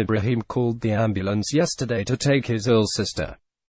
Ibrahim called the ambulance yesterday to take his ill sister.